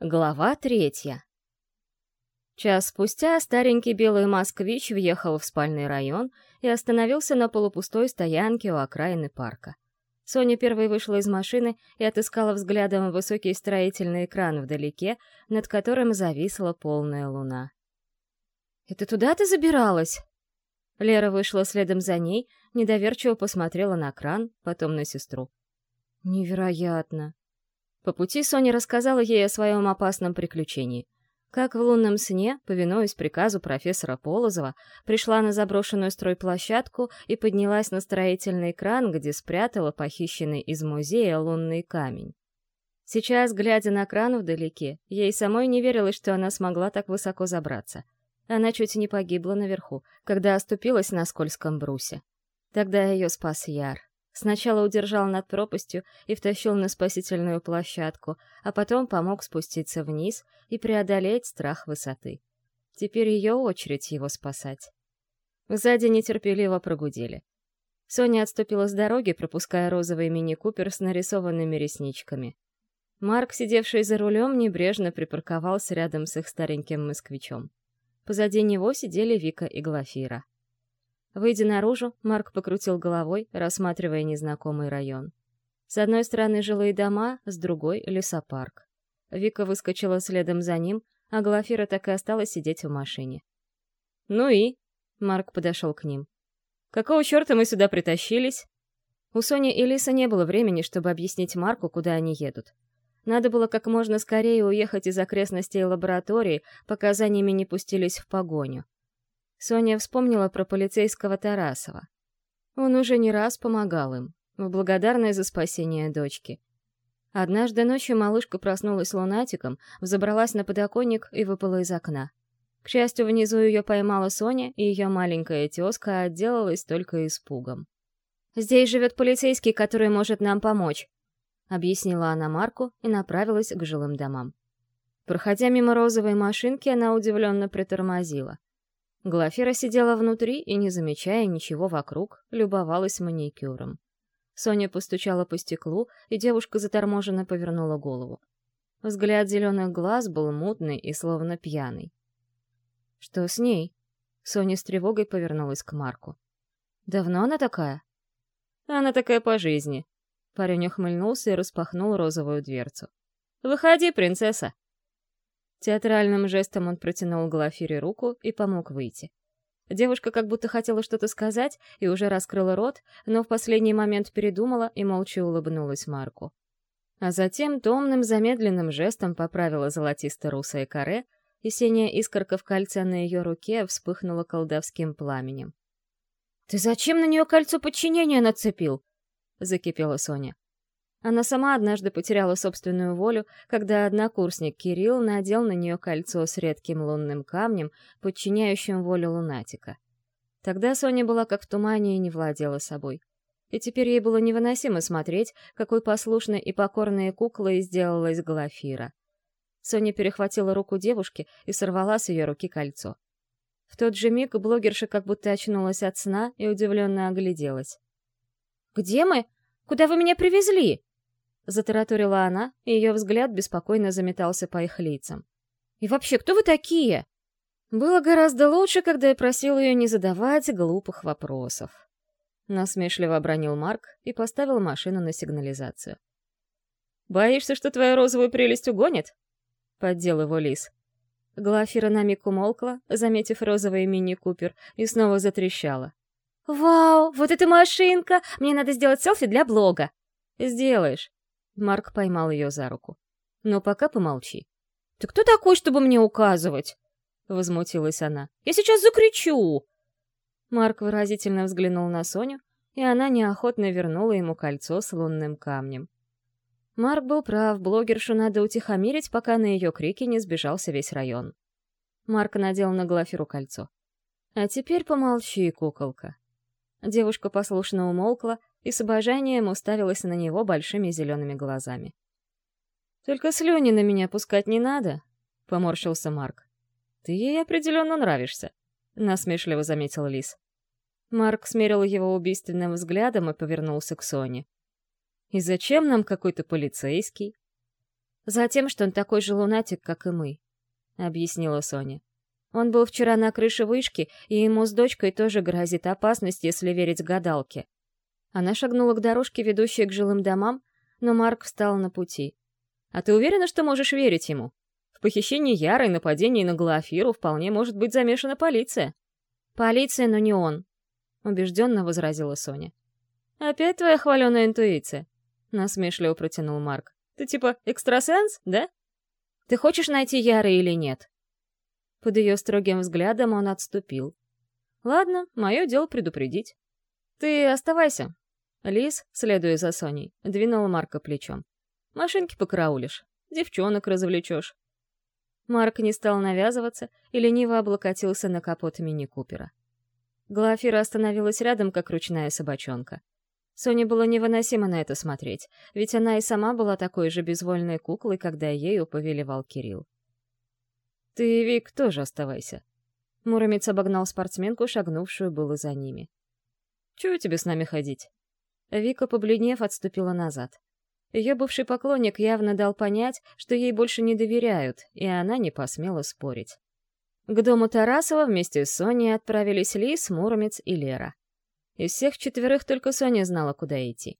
Глава третья. Час спустя старенький белый москвич въехал в спальный район и остановился на полупустой стоянке у окраины парка. Соня первой вышла из машины и отыскала взглядом высокий строительный экран вдалеке, над которым зависла полная луна. «Это туда ты забиралась?» Лера вышла следом за ней, недоверчиво посмотрела на кран, потом на сестру. «Невероятно!» По пути Соня рассказала ей о своем опасном приключении. Как в лунном сне, повинуясь приказу профессора Полозова, пришла на заброшенную стройплощадку и поднялась на строительный кран, где спрятала похищенный из музея лунный камень. Сейчас, глядя на кран вдалеке, ей самой не верилось, что она смогла так высоко забраться. Она чуть не погибла наверху, когда оступилась на скользком брусе. Тогда ее спас Яр. Сначала удержал над пропастью и втащил на спасительную площадку, а потом помог спуститься вниз и преодолеть страх высоты. Теперь ее очередь его спасать. Сзади нетерпеливо прогудели. Соня отступила с дороги, пропуская розовый мини-купер с нарисованными ресничками. Марк, сидевший за рулем, небрежно припарковался рядом с их стареньким москвичом. Позади него сидели Вика и Глафира. Выйдя наружу, Марк покрутил головой, рассматривая незнакомый район. С одной стороны жилые дома, с другой — лесопарк. Вика выскочила следом за ним, а Глафира так и осталась сидеть в машине. «Ну и?» — Марк подошел к ним. «Какого черта мы сюда притащились?» У Сони и Лиса не было времени, чтобы объяснить Марку, куда они едут. Надо было как можно скорее уехать из окрестностей лаборатории, пока за ними не пустились в погоню. Соня вспомнила про полицейского Тарасова. Он уже не раз помогал им, в благодарность за спасение дочки. Однажды ночью малышка проснулась лунатиком, взобралась на подоконник и выпала из окна. К счастью, внизу ее поймала Соня, и ее маленькая тезка отделалась только испугом. «Здесь живет полицейский, который может нам помочь», — объяснила она Марку и направилась к жилым домам. Проходя мимо розовой машинки, она удивленно притормозила. Глафира сидела внутри и, не замечая ничего вокруг, любовалась маникюром. Соня постучала по стеклу, и девушка заторможенно повернула голову. Взгляд зеленых глаз был мутный и словно пьяный. «Что с ней?» Соня с тревогой повернулась к Марку. «Давно она такая?» «Она такая по жизни». Парень ухмыльнулся и распахнул розовую дверцу. «Выходи, принцесса!» Театральным жестом он протянул Глафире руку и помог выйти. Девушка как будто хотела что-то сказать и уже раскрыла рот, но в последний момент передумала и молча улыбнулась Марку. А затем томным замедленным жестом поправила золотисто-русое каре, и синяя искорка в кольце на ее руке вспыхнула колдовским пламенем. «Ты зачем на нее кольцо подчинения нацепил?» — закипела Соня. Она сама однажды потеряла собственную волю, когда однокурсник Кирилл надел на нее кольцо с редким лунным камнем, подчиняющим волю лунатика. Тогда Соня была как в тумане и не владела собой. И теперь ей было невыносимо смотреть, какой послушной и покорной куклой сделалась Глафира. Соня перехватила руку девушки и сорвала с ее руки кольцо. В тот же миг блогерша как будто очнулась от сна и удивленно огляделась. «Где мы? Куда вы меня привезли?» Затараторила она, и ее взгляд беспокойно заметался по их лицам. «И вообще, кто вы такие?» Было гораздо лучше, когда я просил ее не задавать глупых вопросов. Насмешливо обронил Марк и поставил машину на сигнализацию. «Боишься, что твою розовую прелесть угонит?» — поддел его лис. Глафира на миг умолкла, заметив розовый мини-купер, и снова затрещала. «Вау, вот эта машинка! Мне надо сделать селфи для блога!» «Сделаешь. Марк поймал ее за руку. «Но пока помолчи». «Ты кто такой, чтобы мне указывать?» Возмутилась она. «Я сейчас закричу!» Марк выразительно взглянул на Соню, и она неохотно вернула ему кольцо с лунным камнем. Марк был прав, блогершу надо утихомирить, пока на ее крики не сбежался весь район. Марк надел на Глафиру кольцо. «А теперь помолчи, куколка». Девушка послушно умолкла, и с обожанием уставилась на него большими зелеными глазами. «Только слюни на меня пускать не надо», — поморщился Марк. «Ты ей определенно нравишься», — насмешливо заметил Лис. Марк смерил его убийственным взглядом и повернулся к Соне. «И зачем нам какой-то полицейский?» Затем, что он такой же лунатик, как и мы», — объяснила Соня. «Он был вчера на крыше вышки, и ему с дочкой тоже грозит опасность, если верить гадалке». Она шагнула к дорожке, ведущей к жилым домам, но Марк встал на пути. «А ты уверена, что можешь верить ему? В похищении Яры и нападении на Глафиру вполне может быть замешана полиция». «Полиция, но не он», — убежденно возразила Соня. «Опять твоя хваленая интуиция?» — насмешливо протянул Марк. «Ты типа экстрасенс, да? Ты хочешь найти Яры или нет?» Под ее строгим взглядом он отступил. «Ладно, мое дело предупредить. Ты оставайся». Лис, следуя за Соней, двинул Марка плечом. «Машинки покараулишь, девчонок развлечешь». Марк не стал навязываться и лениво облокотился на капот мини-купера. Глафира остановилась рядом, как ручная собачонка. Соне было невыносимо на это смотреть, ведь она и сама была такой же безвольной куклой, когда ею повелевал Кирилл. «Ты, Вик, тоже оставайся». Муромец обогнал спортсменку, шагнувшую было за ними. «Чего тебе с нами ходить?» Вика, побледнев, отступила назад. Ее бывший поклонник явно дал понять, что ей больше не доверяют, и она не посмела спорить. К дому Тарасова вместе с Соней отправились Лис, Муромец и Лера. Из всех четверых только Соня знала, куда идти.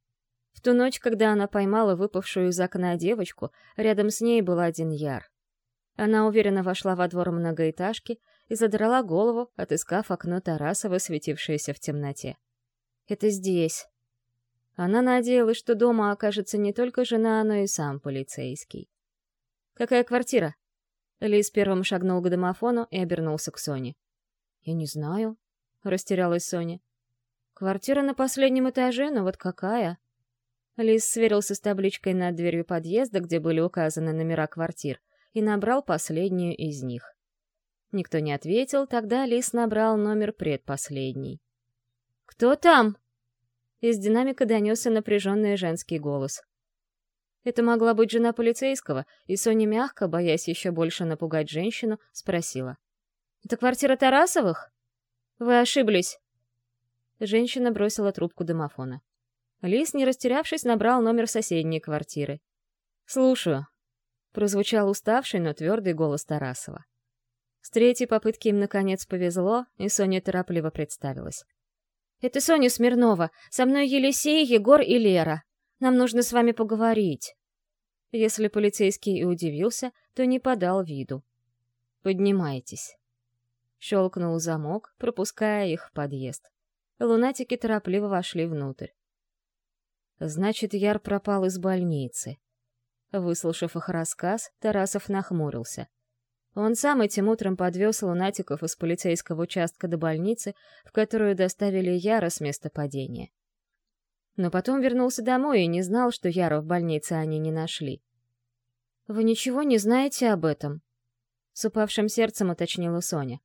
В ту ночь, когда она поймала выпавшую из окна девочку, рядом с ней был один Яр. Она уверенно вошла во двор многоэтажки и задрала голову, отыскав окно Тарасова, светившееся в темноте. «Это здесь». Она надеялась, что дома окажется не только жена, но и сам полицейский. «Какая квартира?» Лис первым шагнул к домофону и обернулся к Соне. «Я не знаю», — растерялась Соня. Квартира на последнем этаже, но вот какая? Лис сверился с табличкой над дверью подъезда, где были указаны номера квартир, и набрал последнюю из них. Никто не ответил, тогда Лис набрал номер предпоследний. «Кто там?» Из динамика донесся напряженный женский голос. Это могла быть жена полицейского, и Соня мягко, боясь еще больше напугать женщину, спросила. «Это квартира Тарасовых?» «Вы ошиблись. Женщина бросила трубку домофона. Лис, не растерявшись, набрал номер соседней квартиры. «Слушаю», — прозвучал уставший, но твердый голос Тарасова. С третьей попытки им, наконец, повезло, и Соня торопливо представилась. «Это Соня Смирнова. Со мной Елисей, Егор и Лера. Нам нужно с вами поговорить». Если полицейский и удивился, то не подал виду. «Поднимайтесь». Щелкнул замок, пропуская их в подъезд. Лунатики торопливо вошли внутрь. Значит, Яр пропал из больницы. Выслушав их рассказ, Тарасов нахмурился. Он сам этим утром подвез лунатиков из полицейского участка до больницы, в которую доставили Яра с места падения. Но потом вернулся домой и не знал, что Яра в больнице они не нашли. «Вы ничего не знаете об этом?» С упавшим сердцем уточнила Соня.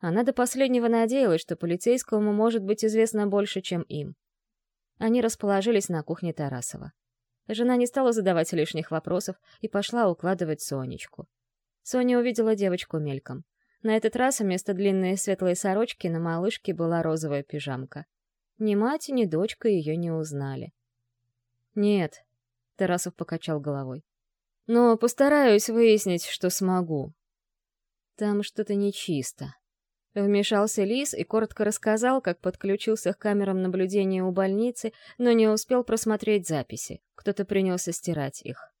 Она до последнего надеялась, что полицейскому может быть известно больше, чем им. Они расположились на кухне Тарасова. Жена не стала задавать лишних вопросов и пошла укладывать Сонечку. Соня увидела девочку мельком. На этот раз вместо длинной светлой сорочки на малышке была розовая пижамка. Ни мать, ни дочка ее не узнали. «Нет», — Тарасов покачал головой. «Но постараюсь выяснить, что смогу. Там что-то нечисто». Вмешался Лис и коротко рассказал, как подключился к камерам наблюдения у больницы, но не успел просмотреть записи. Кто-то принялся стирать их.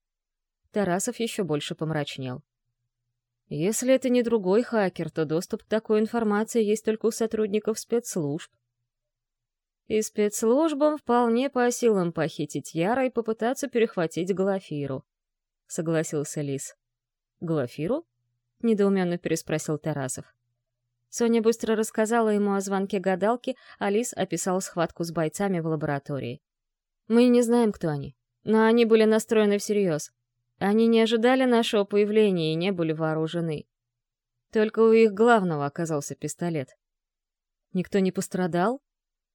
Тарасов еще больше помрачнел. Если это не другой хакер, то доступ к такой информации есть только у сотрудников спецслужб. И спецслужбам вполне по силам похитить Яра и попытаться перехватить Глафиру, — согласился Лис. «Глафиру?» — недоуменно переспросил Тарасов. Соня быстро рассказала ему о звонке гадалки, а Лис описал схватку с бойцами в лаборатории. «Мы не знаем, кто они, но они были настроены всерьез. Они не ожидали нашего появления и не были вооружены. Только у их главного оказался пистолет. Никто не пострадал?»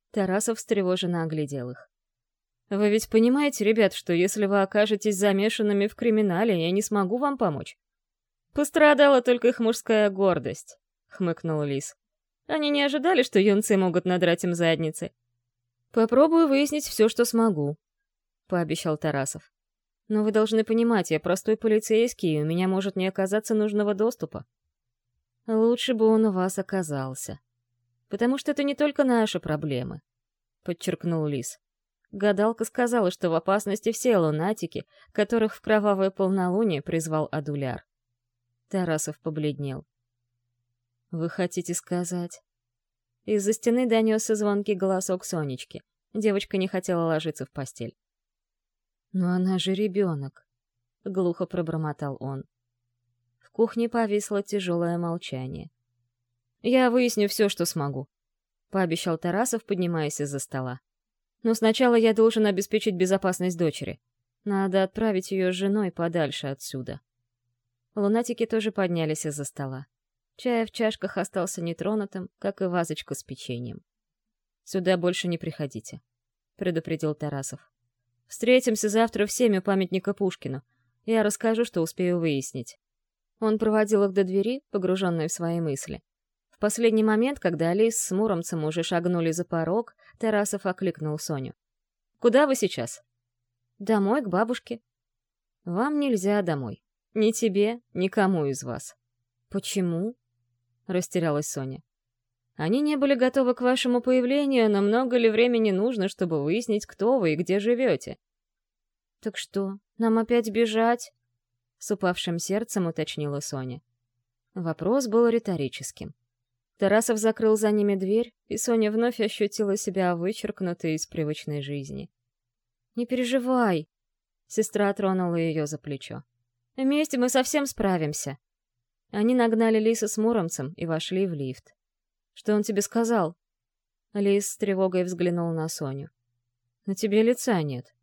Тарасов встревоженно оглядел их. «Вы ведь понимаете, ребят, что если вы окажетесь замешанными в криминале, я не смогу вам помочь?» Пострадала только их мужская гордость. — хмыкнул Лис. «Они не ожидали, что юнцы могут надрать им задницы». «Попробую выяснить все, что смогу», — пообещал Тарасов. Но вы должны понимать, я простой полицейский, и у меня может не оказаться нужного доступа. Лучше бы он у вас оказался. Потому что это не только наши проблемы, — подчеркнул Лис. Гадалка сказала, что в опасности все лунатики, которых в кровавое полнолуние призвал Адуляр. Тарасов побледнел. «Вы хотите сказать?» Из-за стены донесся звонкий голосок Сонечки. Девочка не хотела ложиться в постель. «Но она же ребенок», — глухо пробормотал он. В кухне повисло тяжелое молчание. «Я выясню все, что смогу», — пообещал Тарасов, поднимаясь из-за стола. «Но сначала я должен обеспечить безопасность дочери. Надо отправить ее с женой подальше отсюда». Лунатики тоже поднялись из-за стола. Чай в чашках остался нетронутым, как и вазочка с печеньем. «Сюда больше не приходите», — предупредил Тарасов. Встретимся завтра в семь у памятника Пушкину. Я расскажу, что успею выяснить. Он проводил их до двери, погруженные в свои мысли. В последний момент, когда Алис с Муромцем уже шагнули за порог, Тарасов окликнул Соню. «Куда вы сейчас?» «Домой, к бабушке». «Вам нельзя домой. Ни тебе, никому из вас». «Почему?» — растерялась Соня. «Они не были готовы к вашему появлению, но много ли времени нужно, чтобы выяснить, кто вы и где живете?» «Так что, нам опять бежать?» — с упавшим сердцем уточнила Соня. Вопрос был риторическим. Тарасов закрыл за ними дверь, и Соня вновь ощутила себя вычеркнутой из привычной жизни. «Не переживай!» — сестра тронула ее за плечо. «Вместе мы совсем справимся!» Они нагнали Лиса с Муромцем и вошли в лифт. Что он тебе сказал?» Лис с тревогой взглянул на Соню. «На тебе лица нет».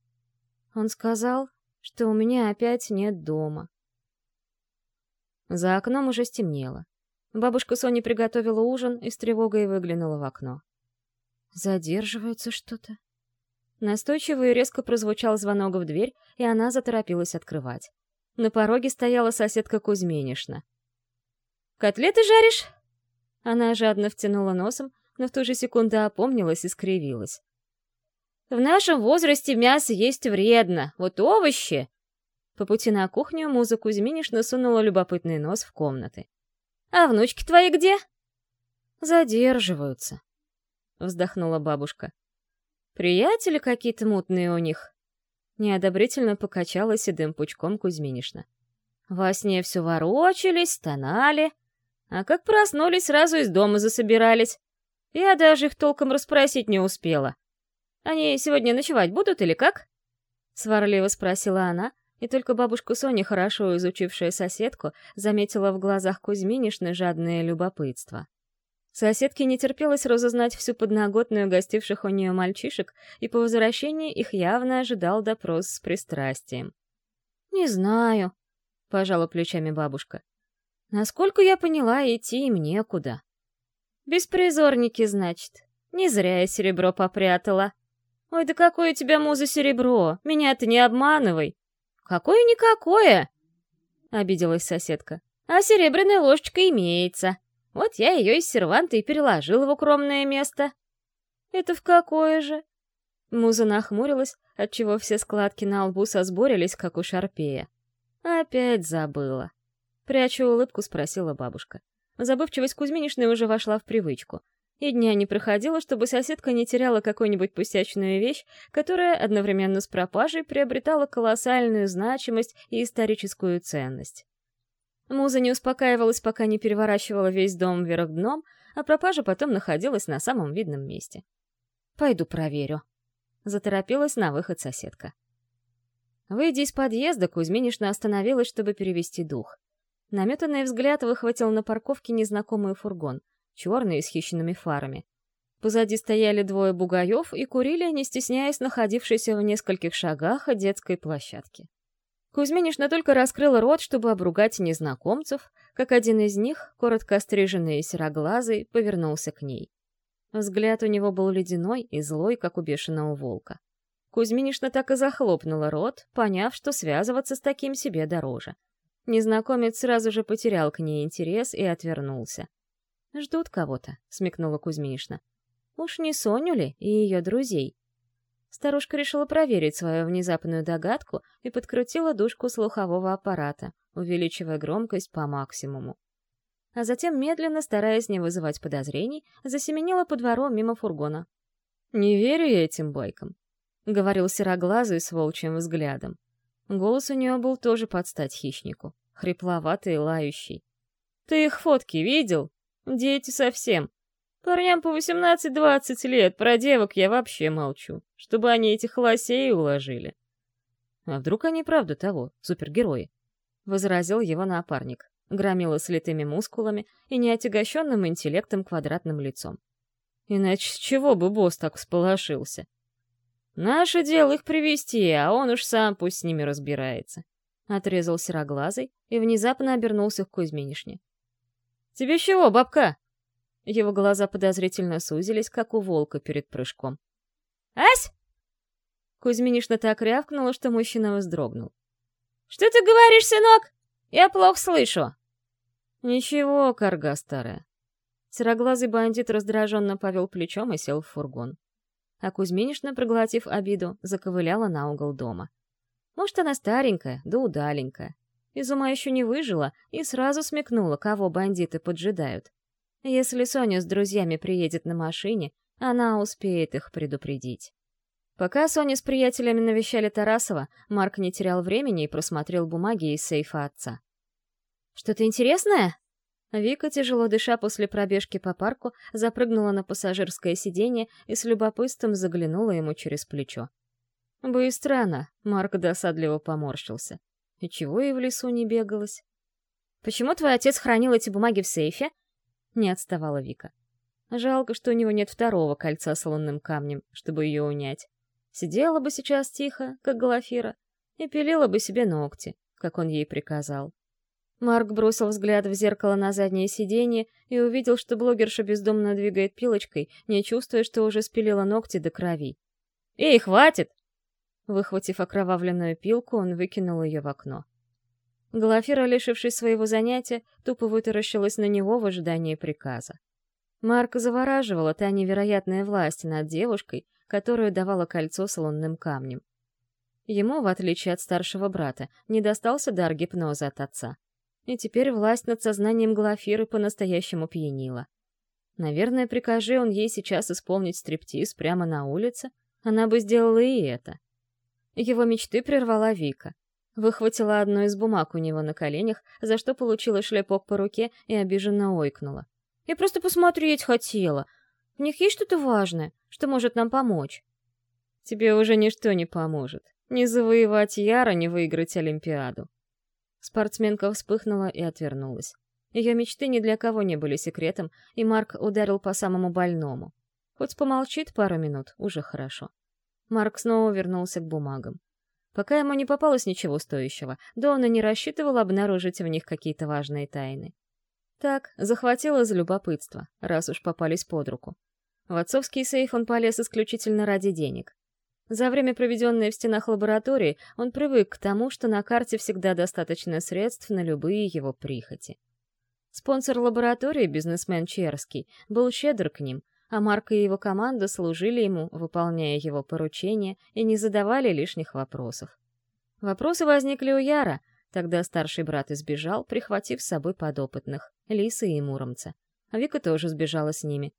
Он сказал, что у меня опять нет дома. За окном уже стемнело. Бабушка Соня приготовила ужин и с тревогой выглянула в окно. «Задерживается что-то?» Настойчиво и резко прозвучал звонок в дверь, и она заторопилась открывать. На пороге стояла соседка Кузьминишна. «Котлеты жаришь?» Она жадно втянула носом, но в ту же секунду опомнилась и скривилась. «В нашем возрасте мясо есть вредно, вот овощи!» По пути на кухню Муза Кузьминишна сунула любопытный нос в комнаты. «А внучки твои где?» «Задерживаются», — вздохнула бабушка. «Приятели какие-то мутные у них». Неодобрительно покачала седым пучком Кузьминишна. Во сне все ворочались, стонали, а как проснулись, сразу из дома засобирались. Я даже их толком расспросить не успела. Они сегодня ночевать будут или как? Сварливо спросила она, и только бабушка Соня, хорошо изучившая соседку, заметила в глазах Кузьминишны жадное любопытство. Соседке не терпелось разузнать всю подноготную гостивших у нее мальчишек, и по возвращении их явно ожидал допрос с пристрастием. «Не знаю», — пожала плечами бабушка. Насколько я поняла, идти им некуда. Беспризорники, значит. Не зря я серебро попрятала. Ой, да какое у тебя, муза, серебро? Меня ты не обманывай. Какое-никакое, — обиделась соседка. А серебряная ложечка имеется. Вот я ее из серванта и переложила в укромное место. Это в какое же? Муза нахмурилась, отчего все складки на лбу сосборились, как у шарпея. Опять забыла. Пряча улыбку, спросила бабушка. Забывчивость Кузьминишны уже вошла в привычку. И дня не проходило, чтобы соседка не теряла какую-нибудь пустячную вещь, которая одновременно с пропажей приобретала колоссальную значимость и историческую ценность. Муза не успокаивалась, пока не переворачивала весь дом вверх дном, а пропажа потом находилась на самом видном месте. «Пойду проверю», — заторопилась на выход соседка. Выйдя из подъезда, Кузьминишна остановилась, чтобы перевести дух. Наметанный взгляд выхватил на парковке незнакомый фургон, черный с хищными фарами. Позади стояли двое бугаев и курили, не стесняясь находившейся в нескольких шагах от детской площадки. Кузьминишна только раскрыла рот, чтобы обругать незнакомцев, как один из них, коротко остриженный и сероглазый, повернулся к ней. Взгляд у него был ледяной и злой, как у бешеного волка. Кузьминишна так и захлопнула рот, поняв, что связываться с таким себе дороже. Незнакомец сразу же потерял к ней интерес и отвернулся. «Ждут кого-то», — смекнула Кузьминишна. «Уж не Соню ли и ее друзей?» Старушка решила проверить свою внезапную догадку и подкрутила дужку слухового аппарата, увеличивая громкость по максимуму. А затем, медленно, стараясь не вызывать подозрений, засеменила по двору мимо фургона. «Не верю я этим байкам», — говорил сероглазый с волчьим взглядом. Голос у него был тоже под стать хищнику, хрипловатый и лающий. «Ты их фотки видел? Дети совсем. Парням по 18-20 лет, про девок я вообще молчу, чтобы они этих лосей уложили». «А вдруг они правда того, супергерои?» — возразил его напарник, громила с мускулами и неотягощенным интеллектом квадратным лицом. «Иначе с чего бы босс так всполошился?» Наше дело их привести, а он уж сам пусть с ними разбирается. Отрезал сероглазый и внезапно обернулся к Кузьминишне. «Тебе чего, бабка?» Его глаза подозрительно сузились, как у волка перед прыжком. «Ась!» Кузьминишна так рявкнула, что мужчина вздрогнул. «Что ты говоришь, сынок? Я плохо слышу». «Ничего, корга старая». Сероглазый бандит раздраженно повел плечом и сел в фургон а Кузьминишна, проглотив обиду, заковыляла на угол дома. Может, она старенькая, да удаленькая. Из ума еще не выжила и сразу смекнула, кого бандиты поджидают. Если Соня с друзьями приедет на машине, она успеет их предупредить. Пока Соня с приятелями навещали Тарасова, Марк не терял времени и просмотрел бумаги из сейфа отца. «Что-то интересное?» Вика, тяжело дыша после пробежки по парку, запрыгнула на пассажирское сиденье и с любопытством заглянула ему через плечо. Быстро она, Марк досадливо поморщился. И чего ей в лесу не бегалась? «Почему твой отец хранил эти бумаги в сейфе?» Не отставала Вика. Жалко, что у него нет второго кольца с лунным камнем, чтобы ее унять. Сидела бы сейчас тихо, как Глафира, и пилила бы себе ногти, как он ей приказал. Марк бросил взгляд в зеркало на заднее сиденье и увидел, что блогерша бездумно двигает пилочкой, не чувствуя, что уже спилила ногти до крови. «Эй, хватит!» Выхватив окровавленную пилку, он выкинул ее в окно. Глафира, лишившись своего занятия, тупо вытаращилась на него в ожидании приказа. Марка завораживала та невероятная власть над девушкой, которую давало кольцо с лунным камнем. Ему, в отличие от старшего брата, не достался дар гипноза от отца и теперь власть над сознанием Глафиры по-настоящему пьянила. Наверное, прикажи он ей сейчас исполнить стриптиз прямо на улице, она бы сделала и это. Его мечты прервала Вика. Выхватила одну из бумаг у него на коленях, за что получила шлепок по руке и обиженно ойкнула. «Я просто посмотреть хотела. В них есть что-то важное, что может нам помочь?» «Тебе уже ничто не поможет. Не завоевать Яра, не выиграть Олимпиаду. Спортсменка вспыхнула и отвернулась. Ее мечты ни для кого не были секретом, и Марк ударил по самому больному. Хоть помолчит пару минут, уже хорошо. Марк снова вернулся к бумагам. Пока ему не попалось ничего стоящего, да он и не рассчитывал обнаружить в них какие-то важные тайны. Так, захватило из любопытства, раз уж попались под руку. В отцовский сейф он полез исключительно ради денег. За время, проведенное в стенах лаборатории, он привык к тому, что на карте всегда достаточно средств на любые его прихоти. Спонсор лаборатории, бизнесмен Черский, был щедр к ним, а Марк и его команда служили ему, выполняя его поручения, и не задавали лишних вопросов. Вопросы возникли у Яра, тогда старший брат избежал, прихватив с собой подопытных, Лисы и Муромца. А Вика тоже сбежала с ними,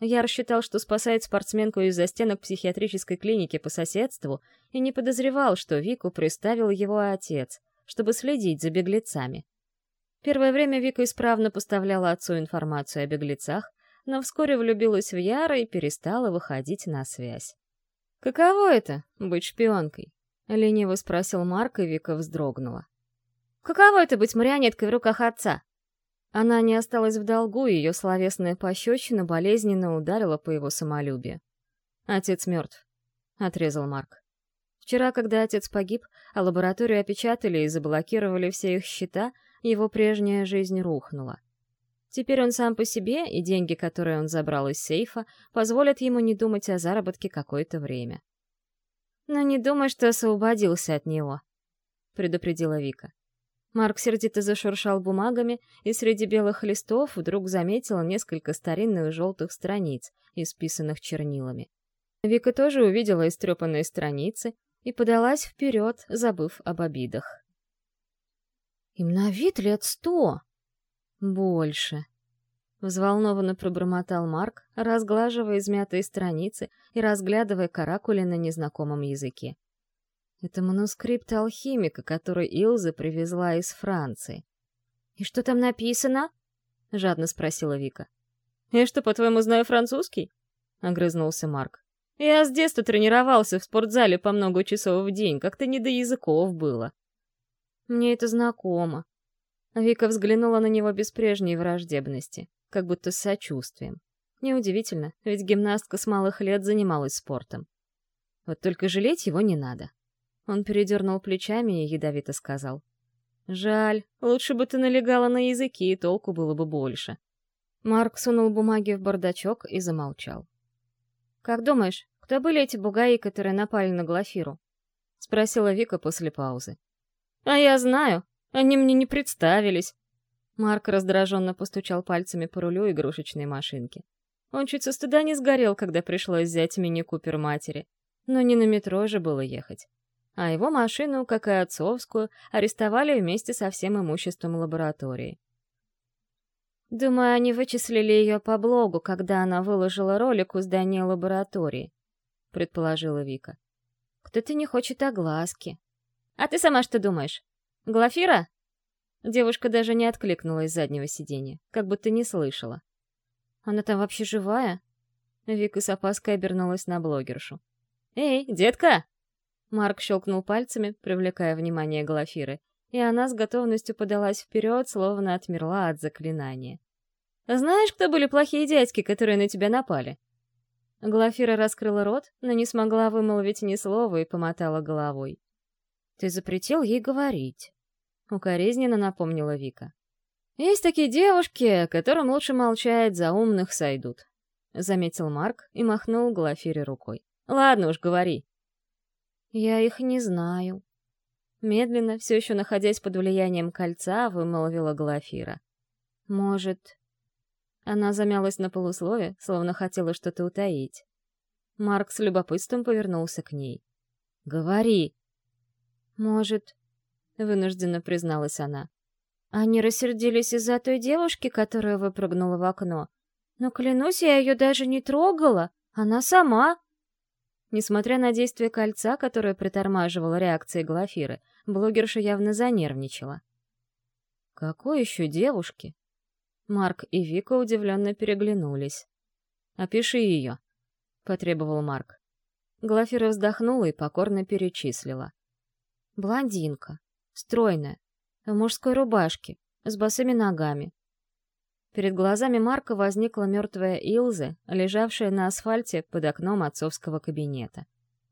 я рассчитал, что спасает спортсменку из-за стенок психиатрической клиники по соседству, и не подозревал, что Вику приставил его отец, чтобы следить за беглецами. Первое время Вика исправно поставляла отцу информацию о беглецах, но вскоре влюбилась в Яра и перестала выходить на связь. «Каково это — быть шпионкой?» — лениво спросил Марк, и Вика вздрогнула. «Каково это — быть марионеткой в руках отца?» Она не осталась в долгу, и ее словесная пощечина болезненно ударила по его самолюбию. «Отец мертв», — отрезал Марк. Вчера, когда отец погиб, а лабораторию опечатали и заблокировали все их счета, его прежняя жизнь рухнула. Теперь он сам по себе, и деньги, которые он забрал из сейфа, позволят ему не думать о заработке какое-то время. «Но не думай, что освободился от него», — предупредила Вика. Марк сердито зашуршал бумагами и среди белых листов вдруг заметил несколько старинных желтых страниц, исписанных чернилами. Вика тоже увидела истрепанные страницы и подалась вперед, забыв об обидах. «Им на вид лет сто!» «Больше!» Взволнованно пробормотал Марк, разглаживая измятые страницы и разглядывая каракули на незнакомом языке. Это манускрипт алхимика, который Илза привезла из Франции. «И что там написано?» — жадно спросила Вика. «Я что, по-твоему, знаю французский?» — огрызнулся Марк. «Я с детства тренировался в спортзале по много часов в день, как-то не до языков было». «Мне это знакомо». Вика взглянула на него без прежней враждебности, как будто с сочувствием. Неудивительно, ведь гимнастка с малых лет занималась спортом. Вот только жалеть его не надо. Он передернул плечами и ядовито сказал. «Жаль, лучше бы ты налегала на языки, и толку было бы больше». Марк сунул бумаги в бардачок и замолчал. «Как думаешь, кто были эти бугаи, которые напали на Глафиру?» — спросила Вика после паузы. «А я знаю. Они мне не представились». Марк раздраженно постучал пальцами по рулю игрушечной машинки. Он чуть со стыда не сгорел, когда пришлось взять мини-купер матери. Но не на метро же было ехать а его машину, как и отцовскую, арестовали вместе со всем имуществом лаборатории. Думаю, они вычислили ее по блогу, когда она выложила ролик у здания лаборатории, предположила Вика. Кто-то не хочет огласки. А ты сама что думаешь? Глафира? Девушка даже не откликнулась с заднего сиденья, как будто не слышала. Она там вообще живая? Вика с опаской обернулась на блогершу. «Эй, детка!» Марк щелкнул пальцами, привлекая внимание Глафиры, и она с готовностью подалась вперед, словно отмерла от заклинания. «Знаешь, кто были плохие дядьки, которые на тебя напали?» Глафира раскрыла рот, но не смогла вымолвить ни слова и помотала головой. «Ты запретил ей говорить», — укоризненно напомнила Вика. «Есть такие девушки, которым лучше молчать, за умных сойдут», — заметил Марк и махнул Глафире рукой. «Ладно уж, говори». «Я их не знаю». Медленно, все еще находясь под влиянием кольца, вымолвила Глафира. «Может...» Она замялась на полуслове, словно хотела что-то утаить. Марк с любопытством повернулся к ней. «Говори!» «Может...» — вынужденно призналась она. «Они рассердились из-за той девушки, которая выпрыгнула в окно. Но, клянусь, я ее даже не трогала. Она сама...» Несмотря на действие кольца, которое притормаживало реакции Глафиры, блогерша явно занервничала. «Какой еще девушки?» Марк и Вика удивленно переглянулись. «Опиши ее», — потребовал Марк. Глафира вздохнула и покорно перечислила. «Блондинка, стройная, в мужской рубашке, с босыми ногами, Перед глазами Марка возникла мертвая Илза, лежавшая на асфальте под окном отцовского кабинета.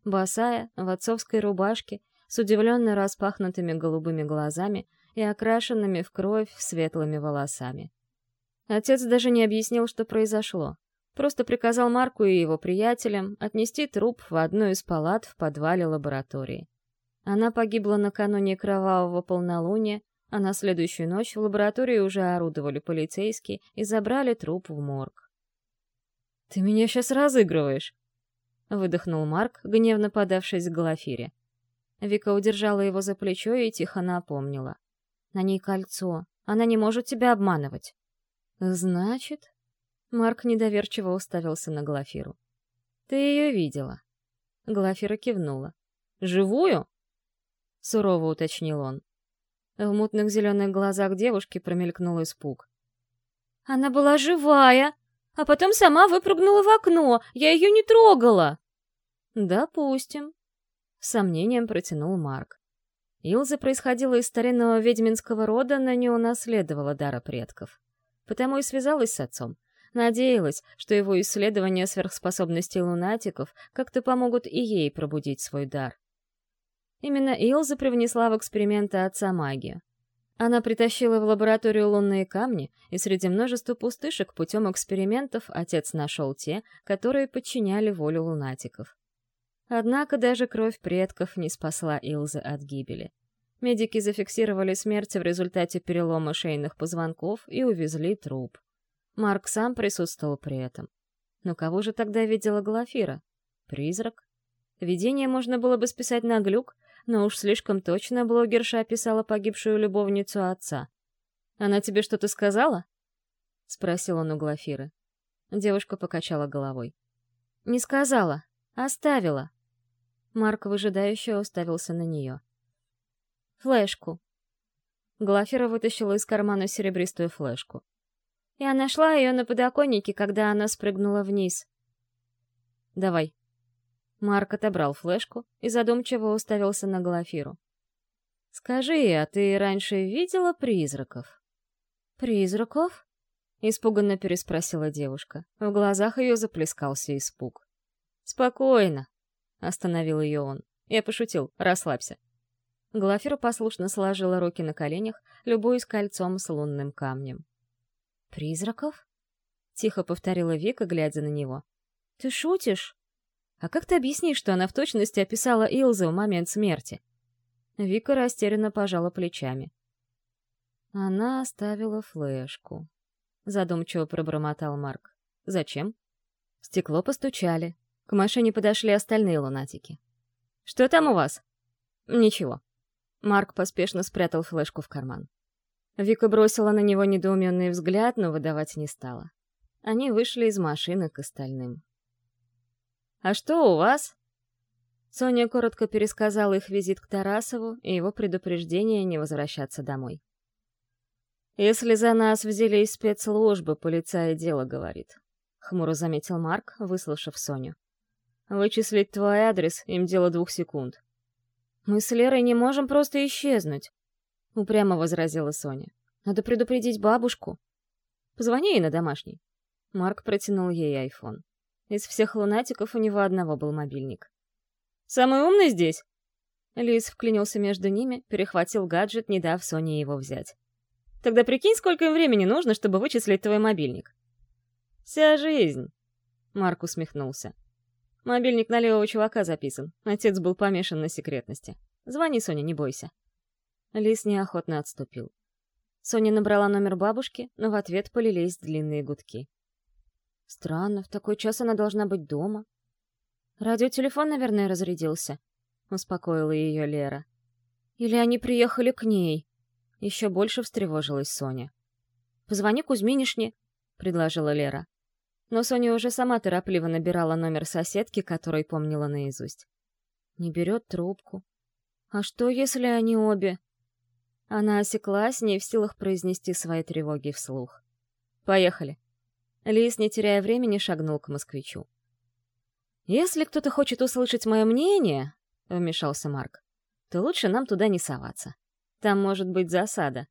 Босая, в отцовской рубашке, с удивленно распахнутыми голубыми глазами и окрашенными в кровь светлыми волосами. Отец даже не объяснил, что произошло. Просто приказал Марку и его приятелям отнести труп в одну из палат в подвале лаборатории. Она погибла накануне кровавого полнолуния а на следующую ночь в лаборатории уже орудовали полицейские и забрали труп в морг. «Ты меня сейчас разыгрываешь!» — выдохнул Марк, гневно подавшись к Глафире. Вика удержала его за плечо и тихо напомнила. «На ней кольцо. Она не может тебя обманывать». «Значит?» Марк недоверчиво уставился на Глафиру. «Ты ее видела?» Глафира кивнула. «Живую?» — сурово уточнил он. В мутных зеленых глазах девушки промелькнул испуг. «Она была живая, а потом сама выпрыгнула в окно, я ее не трогала!» «Допустим», — с сомнением протянул Марк. Илза происходила из старинного ведьминского рода, но не унаследовала дара предков. Потому и связалась с отцом. Надеялась, что его исследования сверхспособностей лунатиков как-то помогут и ей пробудить свой дар. Именно Илза привнесла в эксперименты отца магию. Она притащила в лабораторию лунные камни, и среди множества пустышек путем экспериментов отец нашел те, которые подчиняли волю лунатиков. Однако даже кровь предков не спасла Илзы от гибели. Медики зафиксировали смерть в результате перелома шейных позвонков и увезли труп. Марк сам присутствовал при этом. Но кого же тогда видела Глафира? Призрак? Видение можно было бы списать на глюк, но уж слишком точно блогерша описала погибшую любовницу отца. «Она тебе что-то сказала?» — спросил он у Глафиры. Девушка покачала головой. «Не сказала. Оставила». Марк выжидающе уставился на нее. «Флешку». Глафира вытащила из кармана серебристую флешку. Я нашла ее на подоконнике, когда она спрыгнула вниз. «Давай». Марк отобрал флешку и задумчиво уставился на Глафиру. «Скажи, а ты раньше видела призраков?» «Призраков?» — испуганно переспросила девушка. В глазах ее заплескался испуг. «Спокойно», — остановил ее он. Я пошутил, расслабься. Глафира послушно сложила руки на коленях, любуясь кольцом с лунным камнем. «Призраков?» — тихо повторила Вика, глядя на него. «Ты шутишь? А как ты объяснишь, что она в точности описала Илзу в момент смерти?» Вика растерянно пожала плечами. Она оставила флешку. Задумчиво пробормотал Марк. Зачем? стекло постучали. К машине подошли остальные лунатики. «Что там у вас?» «Ничего». Марк поспешно спрятал флешку в карман. Вика бросила на него недоуменный взгляд, но выдавать не стала. Они вышли из машины к остальным. «А что у вас?» Соня коротко пересказала их визит к Тарасову и его предупреждение не возвращаться домой. «Если за нас взяли из спецслужбы, полицай дело говорит», — хмуро заметил Марк, выслушав Соню. «Вычислить твой адрес — им дело двух секунд». «Мы с Лерой не можем просто исчезнуть», — упрямо возразила Соня. «Надо предупредить бабушку». «Позвони ей на домашний». Марк протянул ей айфон. Из всех лунатиков у него одного был мобильник. «Самый умный здесь?» Лис вклинился между ними, перехватил гаджет, не дав Соне его взять. Тогда прикинь, сколько им времени нужно, чтобы вычислить твой мобильник. Вся жизнь. Марк усмехнулся. Мобильник на левого чувака записан. Отец был помешан на секретности. Звони, Соня, не бойся. Лис неохотно отступил. Соня набрала номер бабушки, но в ответ полились длинные гудки. Странно, в такой час она должна быть дома. Радиотелефон, наверное, разрядился, успокоила ее Лера. Или они приехали к ней. Еще больше встревожилась Соня. «Позвони Кузьминишне», — предложила Лера. Но Соня уже сама торопливо набирала номер соседки, который помнила наизусть. Не берет трубку. А что, если они обе? Она осеклась, не в силах произнести свои тревоги вслух. «Поехали». Лис, не теряя времени, шагнул к москвичу. «Если кто-то хочет услышать мое мнение», — вмешался Марк, — «то лучше нам туда не соваться. Там может быть засада.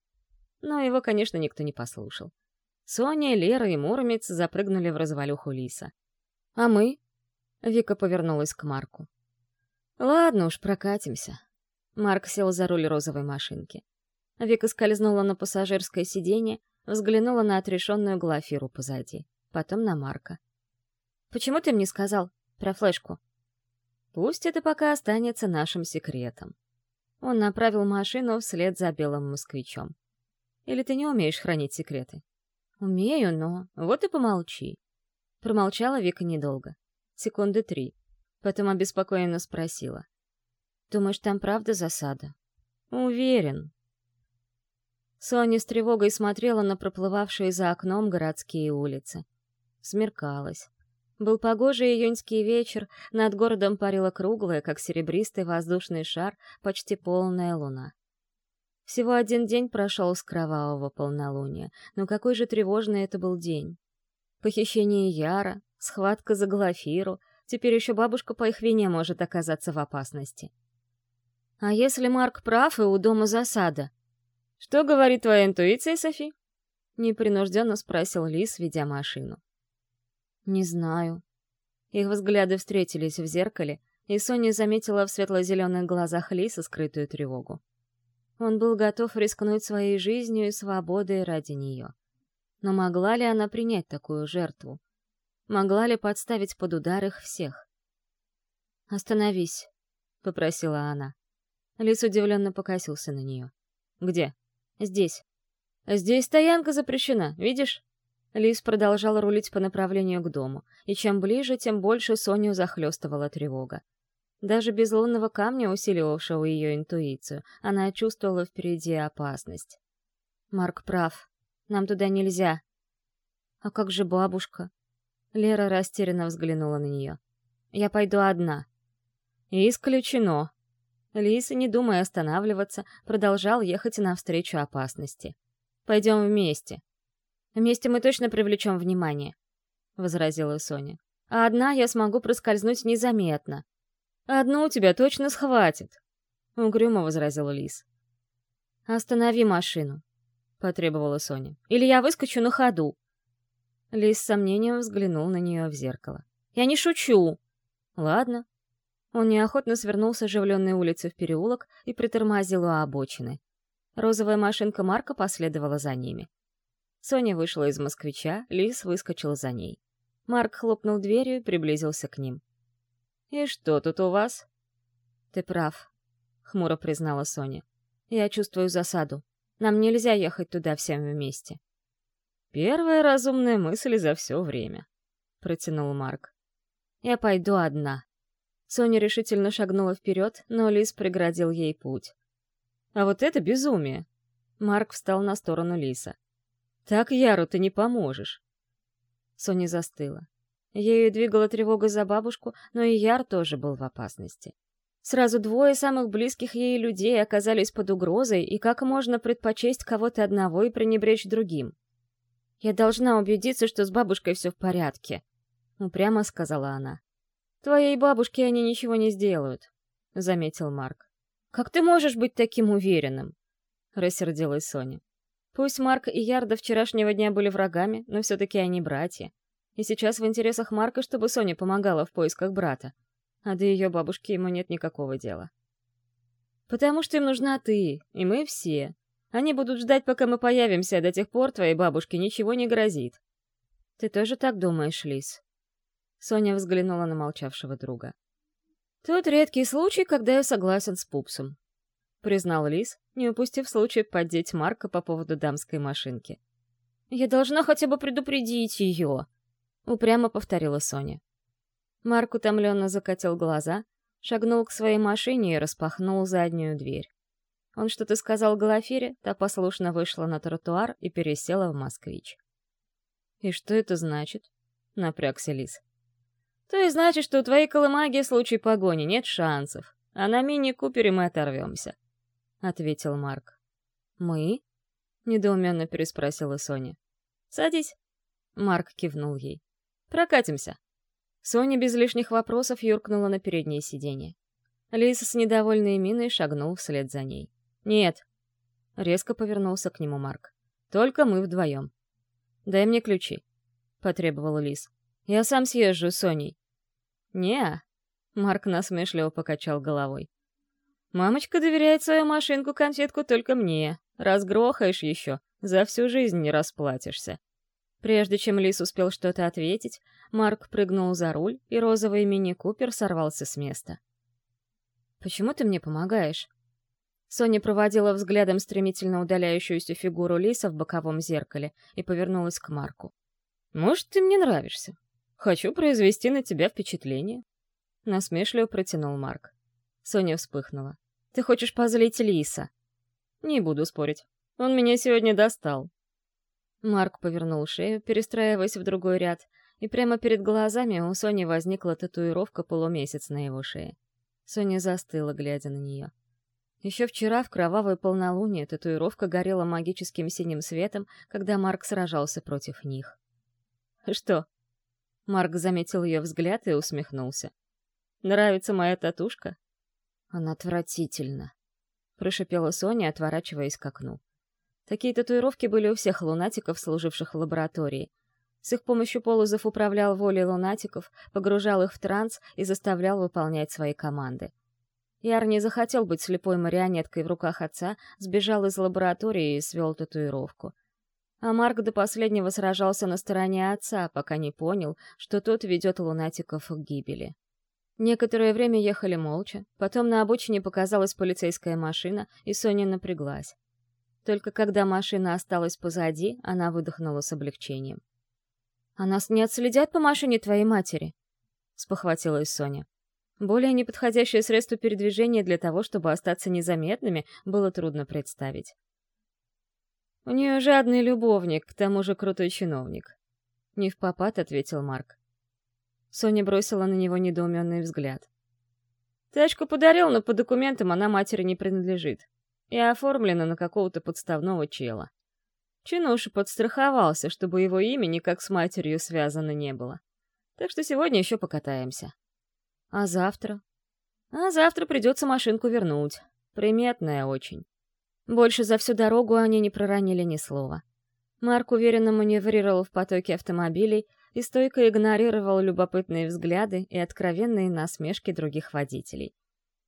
Но его, конечно, никто не послушал. Соня, Лера и Муромец запрыгнули в развалюху лиса. «А мы?» Вика повернулась к Марку. «Ладно уж, прокатимся». Марк сел за руль розовой машинки. Вика скользнула на пассажирское сиденье, взглянула на отрешенную Глафиру позади, потом на Марка. «Почему ты мне сказал про флешку?» «Пусть это пока останется нашим секретом», он направил машину вслед за белым москвичом. «Или ты не умеешь хранить секреты?» «Умею, но...» «Вот и помолчи». Промолчала Вика недолго. Секунды три. Потом обеспокоенно спросила. «Думаешь, там правда засада?» «Уверен». Соня с тревогой смотрела на проплывавшие за окном городские улицы. Смеркалось. Был погожий июньский вечер, над городом парила круглая, как серебристый воздушный шар, почти полная луна. Всего один день прошел с кровавого полнолуния, но какой же тревожный это был день. Похищение Яра, схватка за Глафиру, теперь еще бабушка по их вине может оказаться в опасности. А если Марк прав, и у дома засада? Что говорит твоя интуиция, Софи? Непринужденно спросил Лис, ведя машину. Не знаю. Их взгляды встретились в зеркале, и Соня заметила в светло-зеленых глазах Лиса скрытую тревогу. Он был готов рискнуть своей жизнью и свободой ради нее. Но могла ли она принять такую жертву? Могла ли подставить под удар их всех? «Остановись», — попросила она. Лис удивленно покосился на нее. «Где?» «Здесь». «Здесь стоянка запрещена, видишь?» Лис продолжал рулить по направлению к дому, и чем ближе, тем больше Соню захлестывала тревога. Даже без лунного камня, усиливавшего ее интуицию, она чувствовала впереди опасность. «Марк прав. Нам туда нельзя». «А как же бабушка?» Лера растерянно взглянула на нее. «Я пойду одна». «Исключено». Лис, не думая останавливаться, продолжал ехать навстречу опасности. «Пойдем вместе. Вместе мы точно привлечем внимание», — возразила Соня. «А одна я смогу проскользнуть незаметно». «Одну у тебя точно схватит», — угрюмо возразил Лис. «Останови машину», — потребовала Соня. «Или я выскочу на ходу». Лис с сомнением взглянул на нее в зеркало. «Я не шучу!» «Ладно». Он неохотно свернул с оживленной улицы в переулок и притормозил у обочины. Розовая машинка Марка последовала за ними. Соня вышла из москвича, Лис выскочил за ней. Марк хлопнул дверью и приблизился к ним. «И что тут у вас?» «Ты прав», — хмуро признала Соня. «Я чувствую засаду. Нам нельзя ехать туда всем вместе». «Первая разумная мысль за все время», — протянул Марк. «Я пойду одна». Соня решительно шагнула вперед, но Лис преградил ей путь. «А вот это безумие!» Марк встал на сторону Лиса. Так Яру ты не поможешь. Соня застыла. Ею двигала тревога за бабушку, но и Яр тоже был в опасности. Сразу двое самых близких ей людей оказались под угрозой, и как можно предпочесть кого-то одного и пренебречь другим? «Я должна убедиться, что с бабушкой все в порядке», — упрямо сказала она. «Твоей бабушке они ничего не сделают», — заметил Марк. «Как ты можешь быть таким уверенным?» — рассердилась Соня. Пусть Марк и Яр до вчерашнего дня были врагами, но все-таки они братья. И сейчас в интересах Марка, чтобы Соня помогала в поисках брата. А до ее бабушки ему нет никакого дела. «Потому что им нужна ты, и мы все. Они будут ждать, пока мы появимся, а до тех пор твоей бабушке ничего не грозит». «Ты тоже так думаешь, Лис?» Соня взглянула на молчавшего друга. «Тут редкий случай, когда я согласен с Пупсом признал Лис, не упустив случай поддеть Марка по поводу дамской машинки. «Я должна хотя бы предупредить ее!» — упрямо повторила Соня. Марк утомленно закатил глаза, шагнул к своей машине и распахнул заднюю дверь. Он что-то сказал Глафире, та послушно вышла на тротуар и пересела в москвич. «И что это значит?» — напрягся Лис. «То и значит, что у твоей колымаги в случае погони нет шансов, а на мини-купере мы оторвемся. — ответил Марк. «Мы?» — недоуменно переспросила Соня. «Садись». Марк кивнул ей. «Прокатимся». Соня без лишних вопросов юркнула на переднее сиденье. Лиса с недовольной миной шагнул вслед за ней. «Нет». Резко повернулся к нему Марк. «Только мы вдвоем». «Дай мне ключи», — потребовал Лис. «Я сам съезжу с Соней». «Не-а», Марк насмешливо покачал головой. Мамочка доверяет свою машинку-конфетку только мне. Разгрохаешь еще, за всю жизнь не расплатишься. Прежде чем Лис успел что-то ответить, Марк прыгнул за руль, и розовый мини-купер сорвался с места. «Почему ты мне помогаешь?» Соня проводила взглядом стремительно удаляющуюся фигуру Лиса в боковом зеркале и повернулась к Марку. «Может, ты мне нравишься? Хочу произвести на тебя впечатление». Насмешливо протянул Марк. Соня вспыхнула. Ты хочешь позлить Лиса?» «Не буду спорить. Он меня сегодня достал». Марк повернул шею, перестраиваясь в другой ряд, и прямо перед глазами у Сони возникла татуировка полумесяц на его шее. Соня застыла, глядя на нее. Еще вчера в кровавое полнолуние татуировка горела магическим синим светом, когда Марк сражался против них. «Что?» Марк заметил ее взгляд и усмехнулся. «Нравится моя татушка?» Она отвратительна, прошипела Соня, отворачиваясь к окну. Такие татуировки были у всех лунатиков, служивших в лаборатории. С их помощью Полозов управлял волей лунатиков, погружал их в транс и заставлял выполнять свои команды. Яр не захотел быть слепой марионеткой в руках отца, сбежал из лаборатории и свел татуировку. А Марк до последнего сражался на стороне отца, пока не понял, что тот ведет лунатиков к гибели. Некоторое время ехали молча, потом на обочине показалась полицейская машина, и Соня напряглась. Только когда машина осталась позади, она выдохнула с облегчением. «А нас не отследят по машине твоей матери?» — спохватилась Соня. Более неподходящее средство передвижения для того, чтобы остаться незаметными, было трудно представить. «У нее жадный любовник, к тому же крутой чиновник», — не в попад ответил Марк. Соня бросила на него недоуменный взгляд. «Тачку подарил, но по документам она матери не принадлежит. И оформлена на какого-то подставного чела. Чинуша подстраховался, чтобы его имя никак с матерью связано не было. Так что сегодня еще покатаемся. А завтра? А завтра придется машинку вернуть. Приметная очень. Больше за всю дорогу они не проронили ни слова. Марк уверенно маневрировал в потоке автомобилей и стойко игнорировал любопытные взгляды и откровенные насмешки других водителей.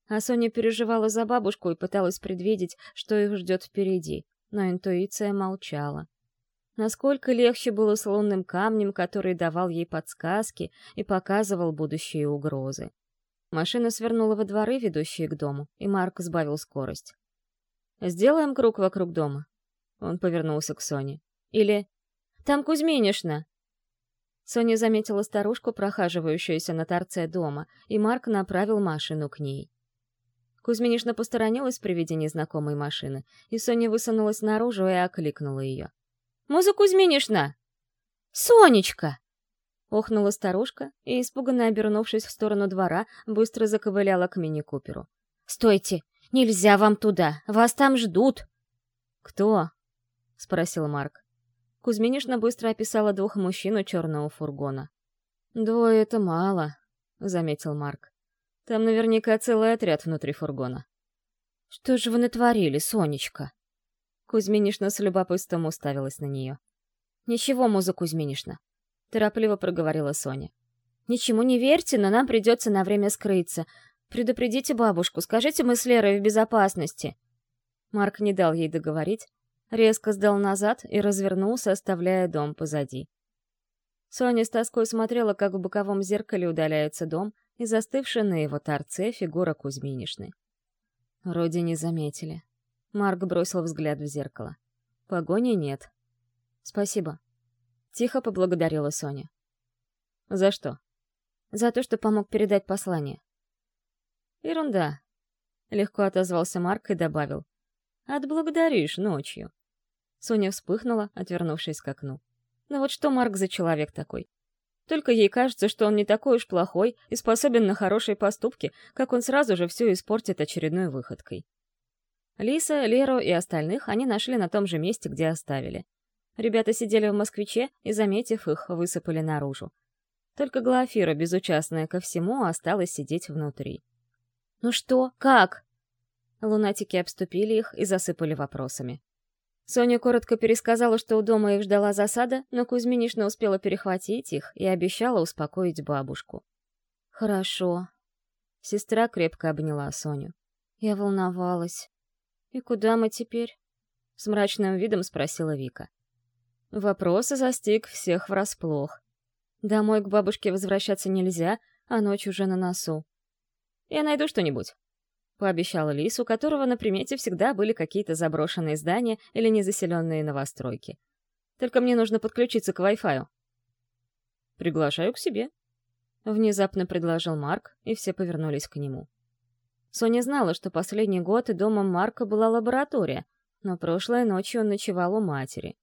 А Соня переживала за бабушку и пыталась предвидеть, что их ждет впереди — но интуиция молчала. Насколько легче было с лунным камнем, который давал ей подсказки и показывал будущие угрозы. Машина свернула во дворы, ведущие к дому, и Марк сбавил скорость. «Сделаем круг вокруг дома?» Он повернулся к Соне. «Или... Там Кузьминишна!» Соня заметила старушку, прохаживающуюся на торце дома, и Марк направил машину к ней. Кузьминишна посторонилась при виде незнакомой машины, и Соня высунулась наружу и окликнула ее. «Муза Кузьминишна!» «Сонечка!» Охнула старушка и, испуганно обернувшись в сторону двора, быстро заковыляла к мини-куперу. «Стойте! Нельзя вам туда! Вас там ждут!» «Кто?» — спросил Марк. Кузьминишна быстро описала двух мужчин у черного фургона. «Двое — это мало», — заметил Марк. Там наверняка целый отряд внутри фургона. «Что же вы натворили, Сонечка?» Кузьминишна с любопытством уставилась на нее. «Ничего, Муза Кузьминишна», — торопливо проговорила Соня. «Ничему не верьте, но нам придется на время скрыться. Предупредите бабушку, скажите мы с Лерой в безопасности». Марк не дал ей договорить, резко сдал назад и развернулся, оставляя дом позади. Соня с тоской смотрела, как в боковом зеркале удаляется дом, и застывшая на его торце фигура Кузьминишны. Вроде не заметили. Марк бросил взгляд в зеркало. Погони нет. Спасибо. Тихо поблагодарила Соня. За что? За то, что помог передать послание. Ерунда. Легко отозвался Марк и добавил. Отблагодаришь ночью. Соня вспыхнула, отвернувшись к окну. Ну вот что Марк за человек такой? Только ей кажется, что он не такой уж плохой и способен на хорошие поступки, как он сразу же все испортит очередной выходкой. Лиса, Леру и остальных они нашли на том же месте, где оставили. Ребята сидели в «Москвиче» и, заметив их, высыпали наружу. Только Глафира, безучастная ко всему, осталась сидеть внутри. «Ну что? Как?» Лунатики обступили их и засыпали вопросами. Соня коротко пересказала, что у дома их ждала засада, но Кузьминишна успела перехватить их и обещала успокоить бабушку. «Хорошо». Сестра крепко обняла Соню. Я волновалась. «И куда мы теперь?» С мрачным видом спросила Вика. Вопрос застиг всех врасплох. Домой к бабушке возвращаться нельзя, а ночь уже на носу. «Я найду что-нибудь», — пообещала Лис, у которого на примете всегда были какие-то заброшенные здания или незаселенные новостройки. «Только мне нужно подключиться к Wi-Fi». «Приглашаю к себе», — внезапно предложил Марк, и все повернулись к нему. Соня знала, что последний год дома Марка была лаборатория, но прошлой ночью он ночевал у матери.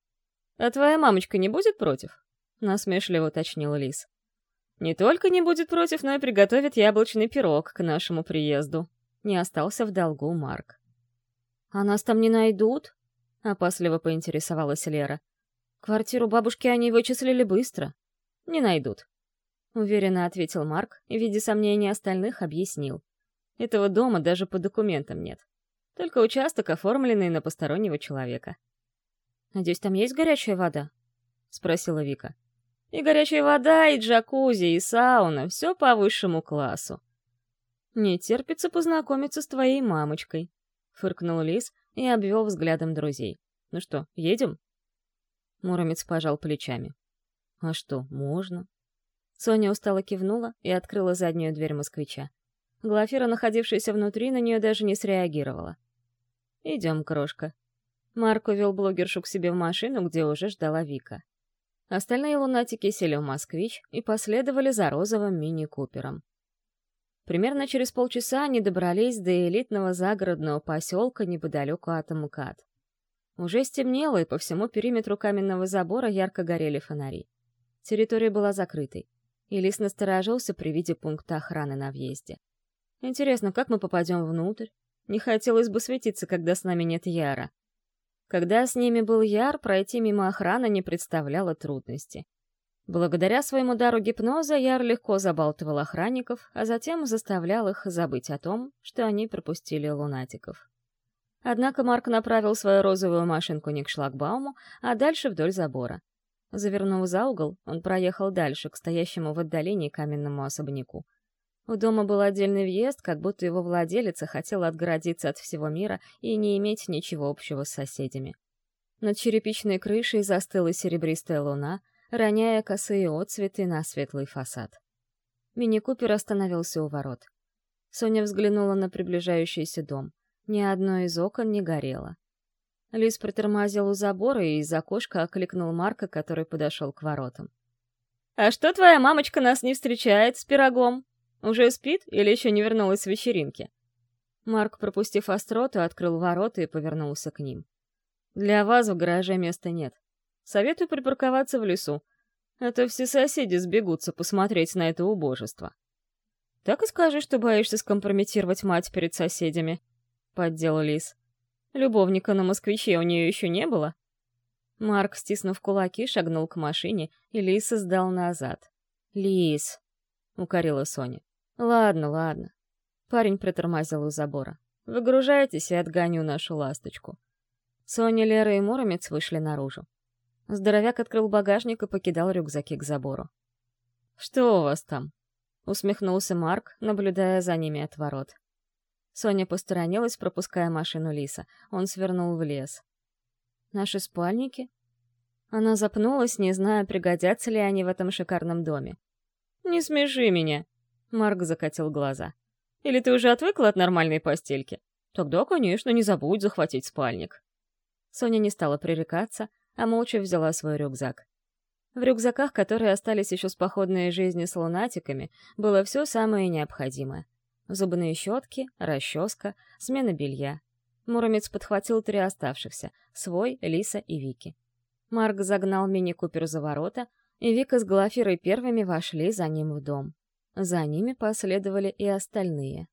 «А твоя мамочка не будет против?» — насмешливо уточнил Лис. «Не только не будет против, но и приготовит яблочный пирог к нашему приезду», не остался в долгу Марк. «А нас там не найдут?» — опасливо поинтересовалась Лера. «Квартиру бабушки они вычислили быстро». «Не найдут», — уверенно ответил Марк и, видя сомнения остальных, объяснил. «Этого дома даже по документам нет. Только участок, оформленный на постороннего человека». «Надеюсь, там есть горячая вода?» — спросила Вика. «И горячая вода, и джакузи, и сауна — все по высшему классу», «Не терпится познакомиться с твоей мамочкой», — фыркнул Лис и обвел взглядом друзей. «Ну что, едем?» Муромец пожал плечами. «А что, можно?» Соня устало кивнула и открыла заднюю дверь москвича. Глафира, находившаяся внутри, на нее даже не среагировала. «Идем, крошка». Марк увел блогершу к себе в машину, где уже ждала Вика. Остальные лунатики сели в «Москвич» и последовали за розовым мини-купером. Примерно через полчаса они добрались до элитного загородного поселка неподалеку от МКАД. Уже стемнело, и по всему периметру каменного забора ярко горели фонари. Территория была закрытой, и Лис насторожился при виде пункта охраны на въезде. Интересно, как мы попадем внутрь? Не хотелось бы светиться, когда с нами нет Яра. Когда с ними был Яр, пройти мимо охраны не представляло трудности. Благодаря своему дару гипноза Яр легко забалтывал охранников, а затем заставлял их забыть о том, что они пропустили лунатиков. Однако Марк направил свою розовую машинку не к шлагбауму, а дальше вдоль забора. Завернув за угол, он проехал дальше, к стоящему в отдалении каменному особняку. У дома был отдельный въезд, как будто его владелица хотела отгородиться от всего мира и не иметь ничего общего с соседями. Над черепичной крышей застыла серебристая луна, роняя косые отцветы на светлый фасад. Мини-купер остановился у ворот. Соня взглянула на приближающийся дом. Ни одно из окон не горело. Лис притормозил у забора и из окошка окликнул Марка, который подошел к воротам. «А что твоя мамочка нас не встречает с пирогом?» Уже спит или еще не вернулась с вечеринки?» Марк, пропустив остроту, открыл ворота и повернулся к ним. «Для вас в гараже места нет. Советую припарковаться в лесу. Это все соседи сбегутся посмотреть на это убожество». «Так и скажи, что боишься скомпрометировать мать перед соседями», — поддел Лис. «Любовника на москвиче у нее еще не было?» Марк, стиснув кулаки, шагнул к машине, и Лис сдал назад. «Лис», — укорила Соня. «Ладно, ладно». Парень притормозил у забора. «Выгружайтесь и отгоню нашу ласточку». Соня, Лера и Муромец вышли наружу. Здоровяк открыл багажник и покидал рюкзаки к забору. «Что у вас там?» — усмехнулся Марк, наблюдая за ними от ворот. Соня посторонилась, пропуская машину Лиса. Он свернул в лес. «Наши спальники?» Она запнулась, не зная, пригодятся ли они в этом шикарном доме. «Не смеши меня!» Марк закатил глаза. «Или ты уже отвыкла от нормальной постельки? Тогда, конечно, не забудь захватить спальник». Соня не стала пререкаться, а молча взяла свой рюкзак. В рюкзаках, которые остались еще с походной жизни с лунатиками, было все самое необходимое. Зубные щетки, расческа, смена белья. Муромец подхватил три оставшихся — свой, Лиса и Вики. Марк загнал мини-купер за ворота, и Вика с Глафирой первыми вошли за ним в дом. За ними последовали и остальные.